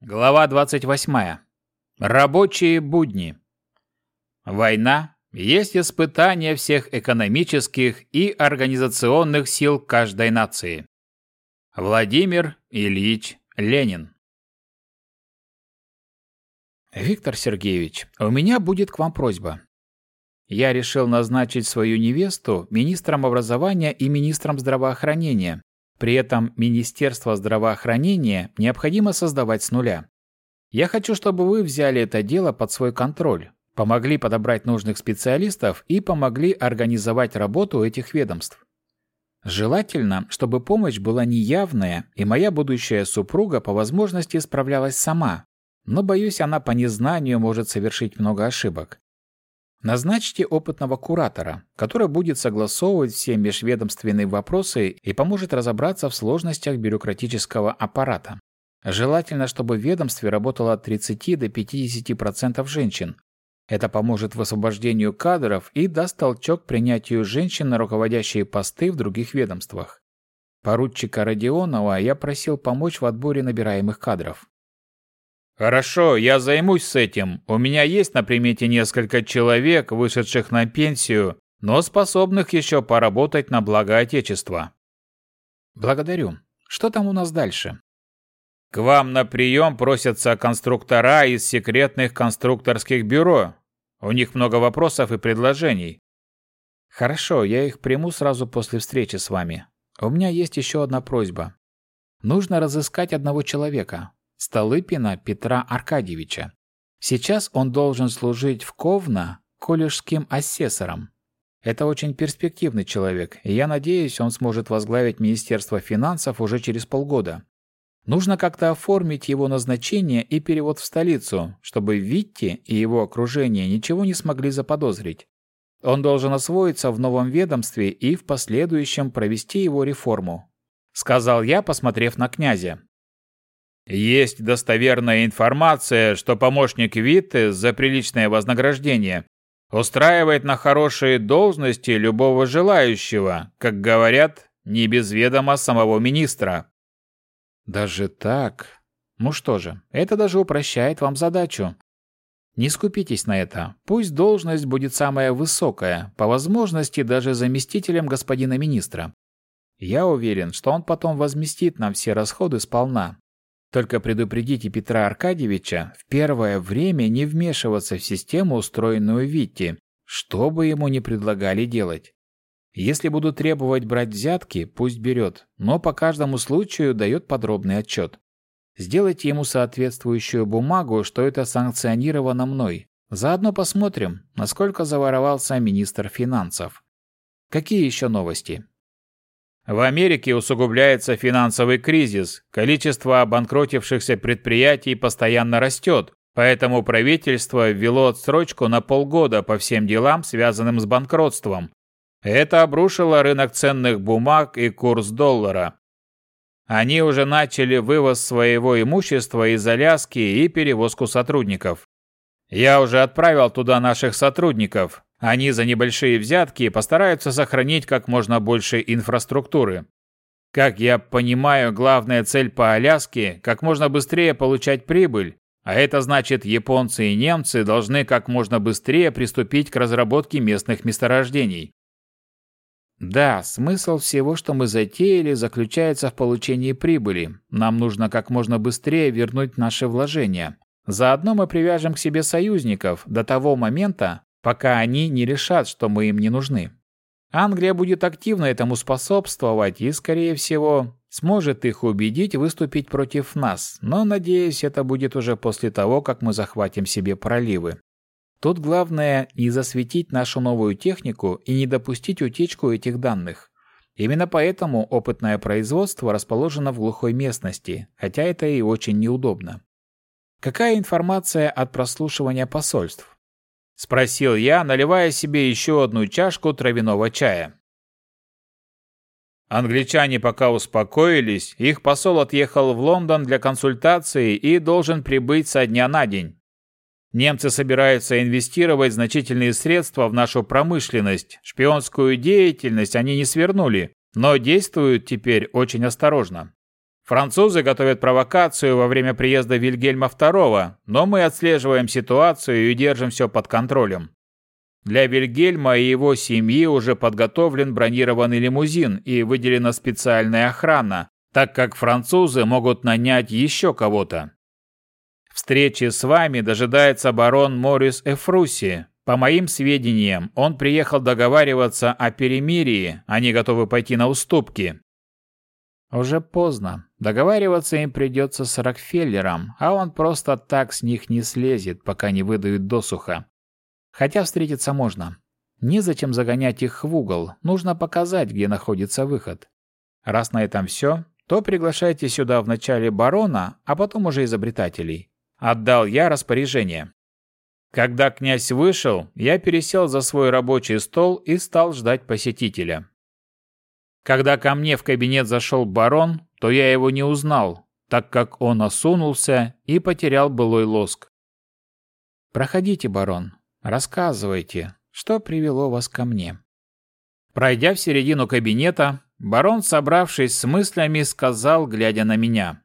Глава 28. Рабочие будни. Война есть испытание всех экономических и организационных сил каждой нации. Владимир Ильич Ленин. Виктор Сергеевич, у меня будет к вам просьба. Я решил назначить свою невесту министром образования и министром здравоохранения, при этом Министерство здравоохранения необходимо создавать с нуля. Я хочу, чтобы вы взяли это дело под свой контроль, помогли подобрать нужных специалистов и помогли организовать работу этих ведомств. Желательно, чтобы помощь была неявная, и моя будущая супруга по возможности справлялась сама, но, боюсь, она по незнанию может совершить много ошибок. Назначьте опытного куратора, который будет согласовывать все межведомственные вопросы и поможет разобраться в сложностях бюрократического аппарата. Желательно, чтобы в ведомстве работало от 30 до 50% женщин. Это поможет в освобождению кадров и даст толчок принятию женщин на руководящие посты в других ведомствах. Поручика Родионова я просил помочь в отборе набираемых кадров. Хорошо, я займусь с этим. У меня есть на примете несколько человек, вышедших на пенсию, но способных еще поработать на благо Отечества. Благодарю. Что там у нас дальше? К вам на прием просятся конструктора из секретных конструкторских бюро. У них много вопросов и предложений. Хорошо, я их приму сразу после встречи с вами. У меня есть еще одна просьба. Нужно разыскать одного человека, Столыпина Петра Аркадьевича. Сейчас он должен служить в Ковна колледжским асессором. Это очень перспективный человек, и я надеюсь, он сможет возглавить Министерство финансов уже через полгода. Нужно как-то оформить его назначение и перевод в столицу, чтобы Витти и его окружение ничего не смогли заподозрить. Он должен освоиться в новом ведомстве и в последующем провести его реформу. Сказал я, посмотрев на князя. Есть достоверная информация, что помощник Витте за приличное вознаграждение устраивает на хорошие должности любого желающего, как говорят, не без ведома самого министра. Даже так? Ну что же, это даже упрощает вам задачу. Не скупитесь на это. Пусть должность будет самая высокая, по возможности даже заместителем господина министра. Я уверен, что он потом возместит нам все расходы сполна, только предупредите Петра Аркадьевича в первое время не вмешиваться в систему, устроенную Витти, что бы ему ни предлагали делать. Если будут требовать брать взятки, пусть берет, но по каждому случаю дает подробный отчет. Сделайте ему соответствующую бумагу, что это санкционировано мной. Заодно посмотрим, насколько заворовался министр финансов. Какие еще новости? В Америке усугубляется финансовый кризис, количество обанкротившихся предприятий постоянно растет, поэтому правительство ввело отсрочку на полгода по всем делам, связанным с банкротством. Это обрушило рынок ценных бумаг и курс доллара. Они уже начали вывоз своего имущества из Аляски и перевозку сотрудников. Я уже отправил туда наших сотрудников, они за небольшие взятки постараются сохранить как можно больше инфраструктуры. Как я понимаю, главная цель по Аляске – как можно быстрее получать прибыль, а это значит, японцы и немцы должны как можно быстрее приступить к разработке местных месторождений. Да, смысл всего, что мы затеяли, заключается в получении прибыли. Нам нужно как можно быстрее вернуть наши вложения. Заодно мы привяжем к себе союзников до того момента, пока они не решат, что мы им не нужны. Англия будет активно этому способствовать и, скорее всего, сможет их убедить выступить против нас, но, надеюсь, это будет уже после того, как мы захватим себе проливы. Тут главное не засветить нашу новую технику и не допустить утечку этих данных. Именно поэтому опытное производство расположено в глухой местности, хотя это и очень неудобно. Какая информация от прослушивания посольств? — спросил я, наливая себе еще одну чашку травяного чая. Англичане пока успокоились, их посол отъехал в Лондон для консультации и должен прибыть со дня на день. Немцы собираются инвестировать значительные средства в нашу промышленность, шпионскую деятельность они не свернули, но действуют теперь очень осторожно. Французы готовят провокацию во время приезда Вильгельма II, но мы отслеживаем ситуацию и держим все под контролем. Для Вильгельма и его семьи уже подготовлен бронированный лимузин и выделена специальная охрана, так как французы могут нанять еще кого-то. Встречи с вами дожидается барон Морис Эфруси. По моим сведениям, он приехал договариваться о перемирии, они готовы пойти на уступки. Уже поздно. Договариваться им придется с Рокфеллером, а он просто так с них не слезет, пока не выдают досуха. Хотя встретиться можно. Незачем загонять их в угол, нужно показать, где находится выход. Раз на этом все, то приглашайте сюда вначале барона, а потом уже изобретателей. Отдал я распоряжение. Когда князь вышел, я пересел за свой рабочий стол и стал ждать посетителя. Когда ко мне в кабинет зашел барон, то я его не узнал, так как он осунулся и потерял былой лоск. «Проходите, барон, рассказывайте, что привело вас ко мне». Пройдя в середину кабинета, барон, собравшись с мыслями, сказал, глядя на меня.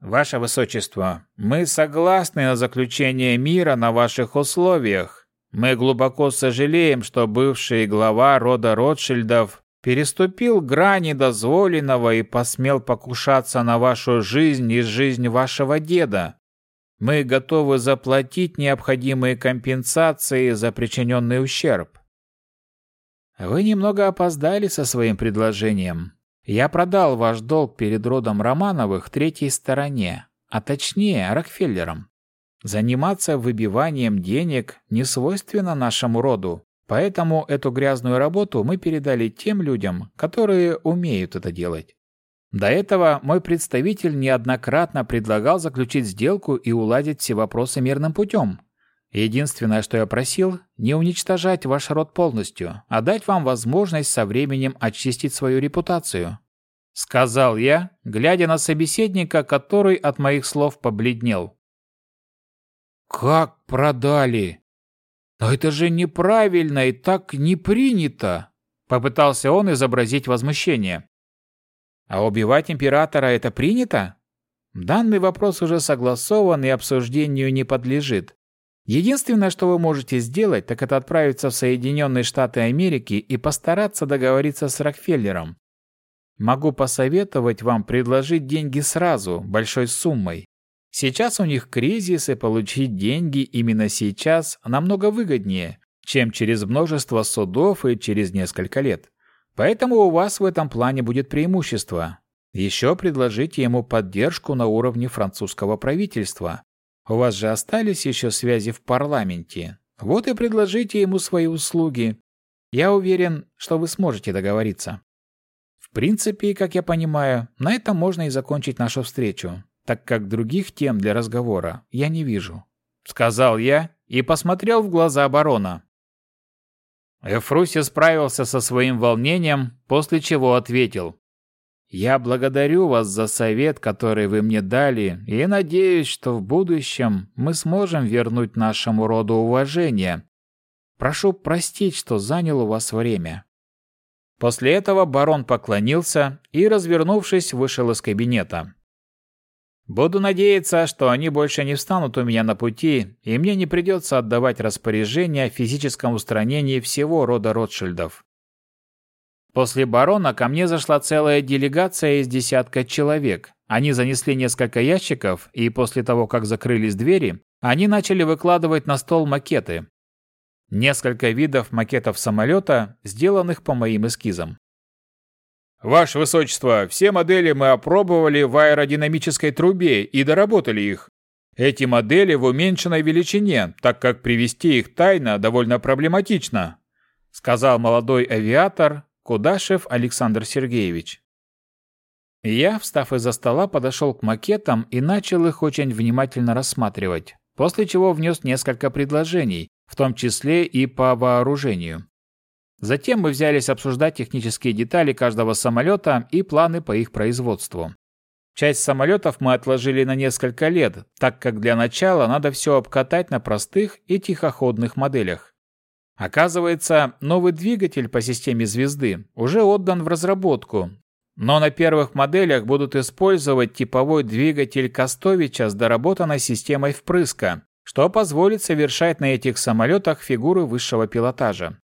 «Ваше Высочество, мы согласны на заключение мира на ваших условиях. Мы глубоко сожалеем, что бывший глава рода Ротшильдов переступил грани дозволенного и посмел покушаться на вашу жизнь и жизнь вашего деда. Мы готовы заплатить необходимые компенсации за причиненный ущерб. Вы немного опоздали со своим предложением. Я продал ваш долг перед родом Романовых третьей стороне, а точнее Рокфеллерам. Заниматься выбиванием денег не свойственно нашему роду. Поэтому эту грязную работу мы передали тем людям, которые умеют это делать. До этого мой представитель неоднократно предлагал заключить сделку и уладить все вопросы мирным путем. Единственное, что я просил, не уничтожать ваш род полностью, а дать вам возможность со временем очистить свою репутацию. Сказал я, глядя на собеседника, который от моих слов побледнел. «Как продали?» «Но это же неправильно и так не принято!» Попытался он изобразить возмущение. «А убивать императора это принято?» Данный вопрос уже согласован и обсуждению не подлежит. Единственное, что вы можете сделать, так это отправиться в Соединенные Штаты Америки и постараться договориться с Рокфеллером. Могу посоветовать вам предложить деньги сразу, большой суммой. Сейчас у них кризис, и получить деньги именно сейчас намного выгоднее, чем через множество судов и через несколько лет. Поэтому у вас в этом плане будет преимущество. Еще предложите ему поддержку на уровне французского правительства. У вас же остались еще связи в парламенте. Вот и предложите ему свои услуги. Я уверен, что вы сможете договориться. В принципе, как я понимаю, на этом можно и закончить нашу встречу так как других тем для разговора я не вижу», — сказал я и посмотрел в глаза барона. Эфруси справился со своим волнением, после чего ответил. «Я благодарю вас за совет, который вы мне дали, и надеюсь, что в будущем мы сможем вернуть нашему роду уважение. Прошу простить, что занял у вас время». После этого барон поклонился и, развернувшись, вышел из кабинета. Буду надеяться, что они больше не встанут у меня на пути, и мне не придется отдавать распоряжение о физическом устранении всего рода Ротшильдов. После барона ко мне зашла целая делегация из десятка человек. Они занесли несколько ящиков, и после того, как закрылись двери, они начали выкладывать на стол макеты. Несколько видов макетов самолета, сделанных по моим эскизам. «Ваше Высочество, все модели мы опробовали в аэродинамической трубе и доработали их. Эти модели в уменьшенной величине, так как привести их тайно довольно проблематично», сказал молодой авиатор Кудашев Александр Сергеевич. Я, встав из-за стола, подошел к макетам и начал их очень внимательно рассматривать, после чего внес несколько предложений, в том числе и по вооружению. Затем мы взялись обсуждать технические детали каждого самолета и планы по их производству. Часть самолетов мы отложили на несколько лет, так как для начала надо все обкатать на простых и тихоходных моделях. Оказывается, новый двигатель по системе «Звезды» уже отдан в разработку, но на первых моделях будут использовать типовой двигатель Костовича с доработанной системой впрыска, что позволит совершать на этих самолетах фигуры высшего пилотажа.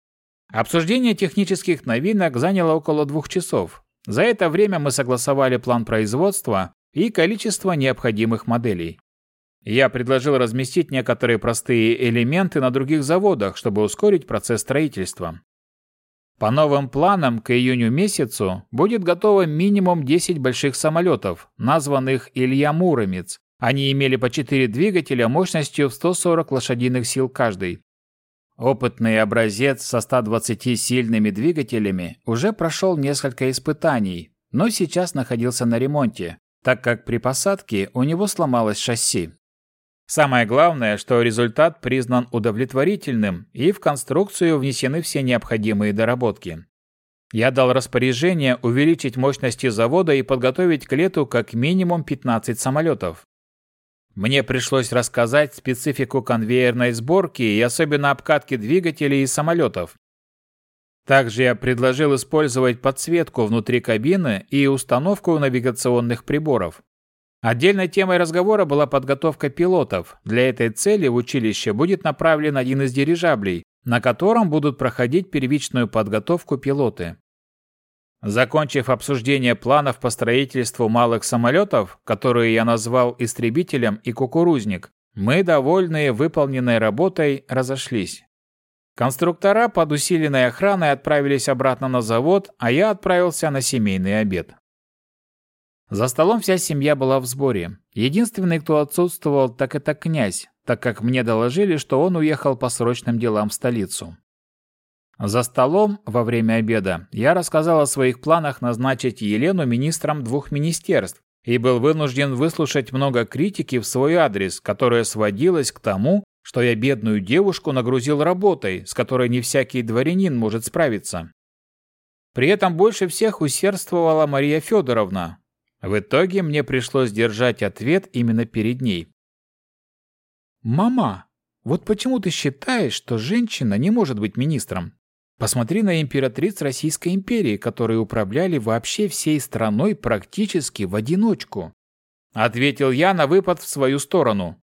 Обсуждение технических новинок заняло около двух часов. За это время мы согласовали план производства и количество необходимых моделей. Я предложил разместить некоторые простые элементы на других заводах, чтобы ускорить процесс строительства. По новым планам, к июню месяцу будет готово минимум 10 больших самолетов, названных Илья Муромец. Они имели по 4 двигателя мощностью в 140 лошадиных сил каждый. Опытный образец со 120 сильными двигателями уже прошел несколько испытаний, но сейчас находился на ремонте, так как при посадке у него сломалось шасси. Самое главное, что результат признан удовлетворительным и в конструкцию внесены все необходимые доработки. Я дал распоряжение увеличить мощности завода и подготовить к лету как минимум 15 самолетов. Мне пришлось рассказать специфику конвейерной сборки и особенно обкатки двигателей и самолетов. Также я предложил использовать подсветку внутри кабины и установку навигационных приборов. Отдельной темой разговора была подготовка пилотов. Для этой цели в училище будет направлен один из дирижаблей, на котором будут проходить первичную подготовку пилоты. Закончив обсуждение планов по строительству малых самолетов, которые я назвал «Истребителем» и «Кукурузник», мы, довольные выполненной работой, разошлись. Конструктора под усиленной охраной отправились обратно на завод, а я отправился на семейный обед. За столом вся семья была в сборе. Единственный, кто отсутствовал, так это князь, так как мне доложили, что он уехал по срочным делам в столицу. За столом во время обеда я рассказал о своих планах назначить Елену министром двух министерств и был вынужден выслушать много критики в свой адрес, которая сводилась к тому, что я бедную девушку нагрузил работой, с которой не всякий дворянин может справиться. При этом больше всех усердствовала Мария Федоровна, в итоге мне пришлось держать ответ именно перед ней. «Мама, вот почему ты считаешь, что женщина не может быть министром? Посмотри на императриц Российской империи, которые управляли вообще всей страной практически в одиночку», ответил я на выпад в свою сторону.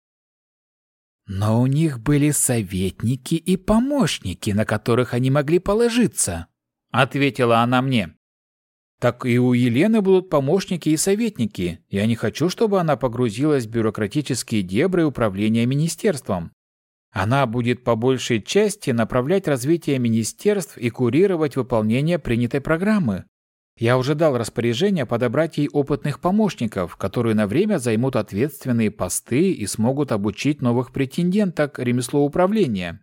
«Но у них были советники и помощники, на которых они могли положиться», ответила она мне так и у Елены будут помощники и советники. Я не хочу, чтобы она погрузилась в бюрократические дебри управления министерством. Она будет по большей части направлять развитие министерств и курировать выполнение принятой программы. Я уже дал распоряжение подобрать ей опытных помощников, которые на время займут ответственные посты и смогут обучить новых претенденток ремеслу управления.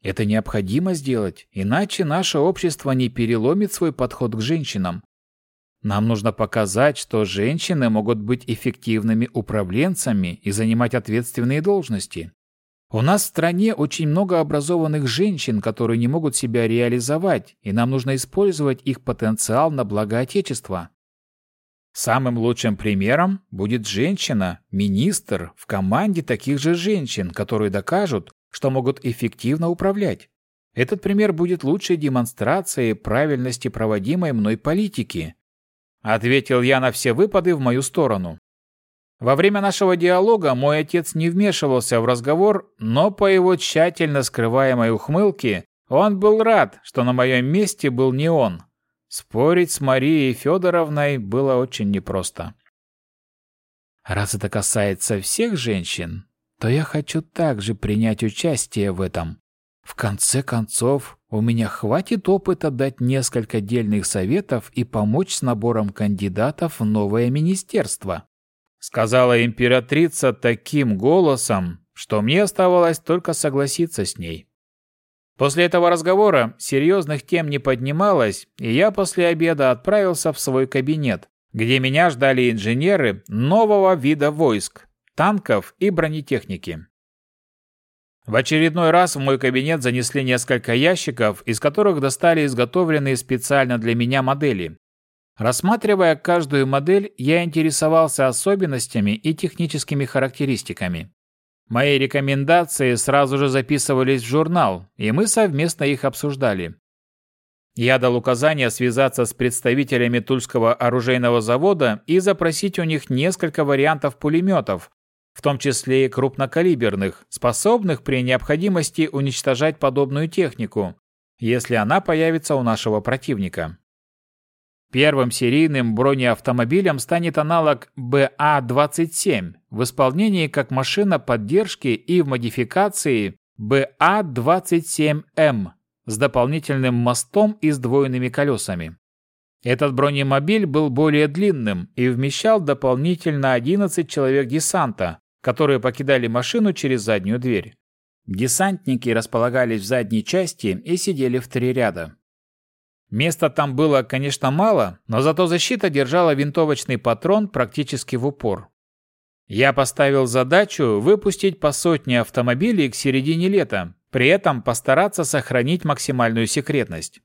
Это необходимо сделать, иначе наше общество не переломит свой подход к женщинам. Нам нужно показать, что женщины могут быть эффективными управленцами и занимать ответственные должности. У нас в стране очень много образованных женщин, которые не могут себя реализовать, и нам нужно использовать их потенциал на благо Отечества. Самым лучшим примером будет женщина, министр в команде таких же женщин, которые докажут, что могут эффективно управлять. Этот пример будет лучшей демонстрацией правильности проводимой мной политики, Ответил я на все выпады в мою сторону. Во время нашего диалога мой отец не вмешивался в разговор, но по его тщательно скрываемой ухмылке он был рад, что на моем месте был не он. Спорить с Марией Федоровной было очень непросто. Раз это касается всех женщин, то я хочу также принять участие в этом. В конце концов, у меня хватит опыта дать несколько дельных советов и помочь с набором кандидатов в новое министерство. Сказала императрица таким голосом, что мне оставалось только согласиться с ней. После этого разговора серьезных тем не поднималось, и я после обеда отправился в свой кабинет, где меня ждали инженеры нового вида войск, танков и бронетехники. В очередной раз в мой кабинет занесли несколько ящиков, из которых достали изготовленные специально для меня модели. Рассматривая каждую модель, я интересовался особенностями и техническими характеристиками. Мои рекомендации сразу же записывались в журнал, и мы совместно их обсуждали. Я дал указание связаться с представителями Тульского оружейного завода и запросить у них несколько вариантов пулеметов, в том числе и крупнокалиберных, способных при необходимости уничтожать подобную технику, если она появится у нашего противника. Первым серийным бронеавтомобилем станет аналог БА-27 в исполнении как машина поддержки и в модификации БА-27М с дополнительным мостом и сдвоенными колесами. Этот бронемобиль был более длинным и вмещал дополнительно 11 человек десанта, которые покидали машину через заднюю дверь. Десантники располагались в задней части и сидели в три ряда. Места там было, конечно, мало, но зато защита держала винтовочный патрон практически в упор. Я поставил задачу выпустить по сотне автомобилей к середине лета, при этом постараться сохранить максимальную секретность.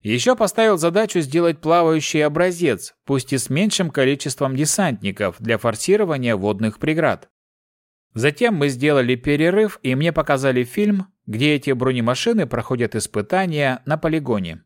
Еще поставил задачу сделать плавающий образец, пусть и с меньшим количеством десантников для форсирования водных преград. Затем мы сделали перерыв, и мне показали фильм, где эти бронемашины проходят испытания на полигоне.